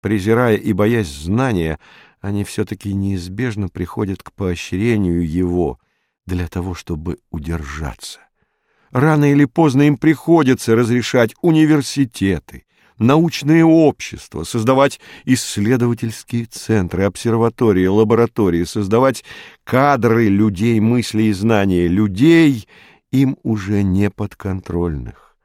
Презирая и боясь знания, они все-таки неизбежно приходят к поощрению его для того, чтобы удержаться. Рано или поздно им приходится разрешать университеты, научные общества, создавать исследовательские центры, обсерватории, лаборатории, создавать кадры людей мысли и знания, людей им уже не подконтрольных,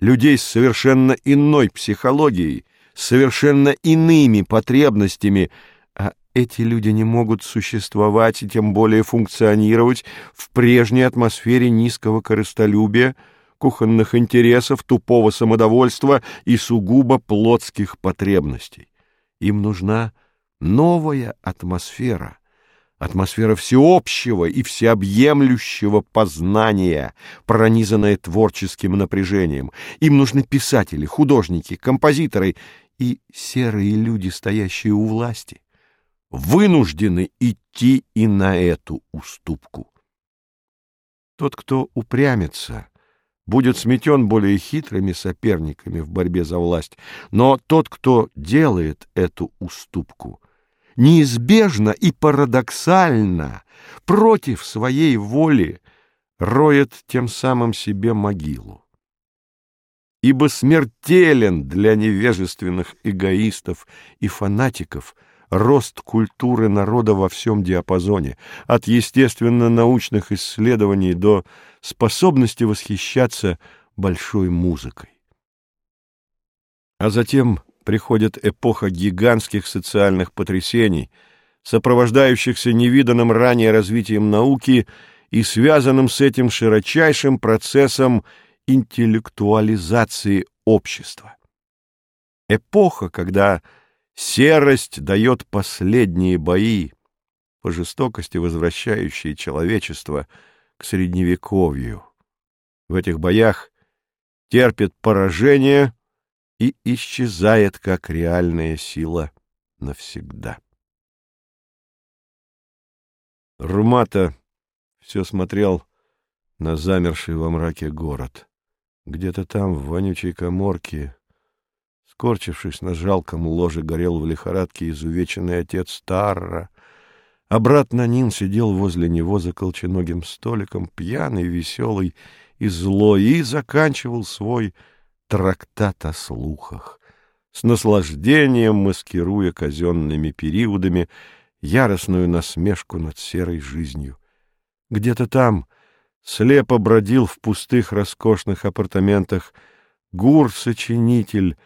людей с совершенно иной психологией, совершенно иными потребностями, а эти люди не могут существовать и тем более функционировать в прежней атмосфере низкого корыстолюбия, кухонных интересов, тупого самодовольства и сугубо плотских потребностей. Им нужна новая атмосфера, атмосфера всеобщего и всеобъемлющего познания, пронизанная творческим напряжением. Им нужны писатели, художники, композиторы и серые люди, стоящие у власти, вынуждены идти и на эту уступку. Тот, кто упрямится, будет сметен более хитрыми соперниками в борьбе за власть, но тот, кто делает эту уступку, неизбежно и парадоксально против своей воли роет тем самым себе могилу ибо смертелен для невежественных эгоистов и фанатиков рост культуры народа во всем диапазоне, от естественно-научных исследований до способности восхищаться большой музыкой. А затем приходит эпоха гигантских социальных потрясений, сопровождающихся невиданным ранее развитием науки и связанным с этим широчайшим процессом интеллектуализации общества. Эпоха, когда серость дает последние бои, по жестокости возвращающие человечество к средневековью. В этих боях терпит поражение и исчезает как реальная сила навсегда. Румата все смотрел на замерший во мраке город. Где-то там, в вонючей коморке, скорчившись на жалком ложе, горел в лихорадке изувеченный отец Тарра, а брат Нанин сидел возле него за колченогим столиком, пьяный, веселый и злой, и заканчивал свой трактат о слухах, с наслаждением маскируя казенными периодами яростную насмешку над серой жизнью. Где-то там — слепо бродил в пустых роскошных апартаментах гур-сочинитель,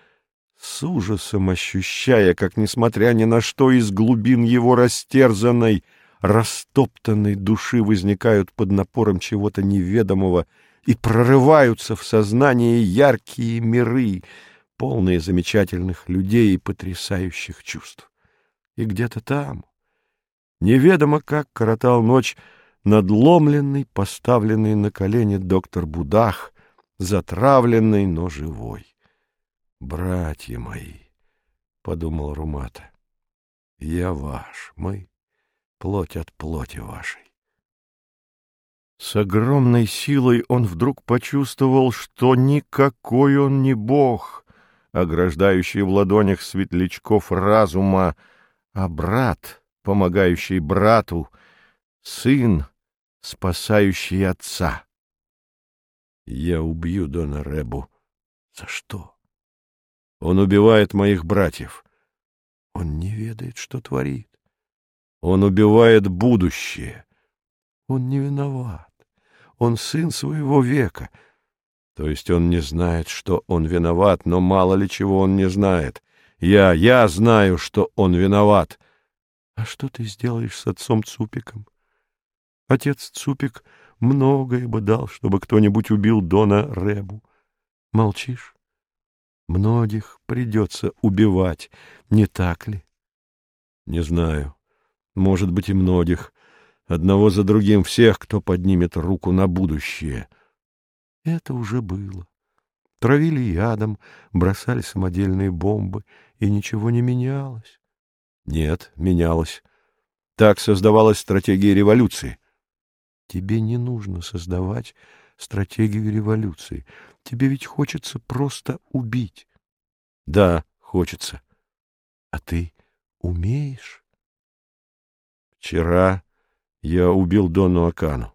с ужасом ощущая, как, несмотря ни на что, из глубин его растерзанной, растоптанной души возникают под напором чего-то неведомого и прорываются в сознание яркие миры, полные замечательных людей и потрясающих чувств. И где-то там, неведомо как коротал ночь, надломленный, поставленный на колени доктор Будах, затравленный, но живой. «Братья мои», — подумал Румата, — «я ваш, мы плоть от плоти вашей». С огромной силой он вдруг почувствовал, что никакой он не бог, ограждающий в ладонях светлячков разума, а брат, помогающий брату, сын, спасающий отца. Я убью Дона Ребу. За что? Он убивает моих братьев. Он не ведает, что творит. Он убивает будущее. Он не виноват. Он сын своего века. То есть он не знает, что он виноват, но мало ли чего он не знает. Я, я знаю, что он виноват. А что ты сделаешь с отцом Цупиком? Отец Цупик многое бы дал, чтобы кто-нибудь убил Дона Ребу. Молчишь? Многих придется убивать, не так ли? Не знаю. Может быть, и многих. Одного за другим всех, кто поднимет руку на будущее. Это уже было. Травили ядом, бросали самодельные бомбы, и ничего не менялось. Нет, менялось. Так создавалась стратегия революции. Тебе не нужно создавать стратегию революции. Тебе ведь хочется просто убить. Да, хочется. А ты умеешь? Вчера я убил Донну Акану.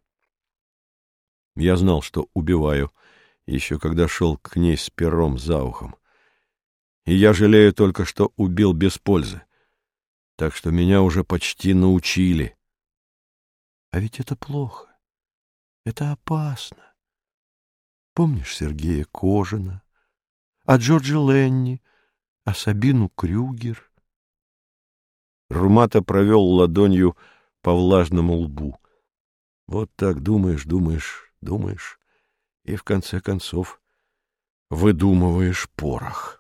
Я знал, что убиваю, еще когда шел к ней с пером за ухом. И я жалею только, что убил без пользы. Так что меня уже почти научили. А ведь это плохо. Это опасно. Помнишь Сергея Кожина, а Джорджа Ленни, а Сабину Крюгер? Румата провел ладонью по влажному лбу. Вот так думаешь, думаешь, думаешь, и в конце концов выдумываешь порох.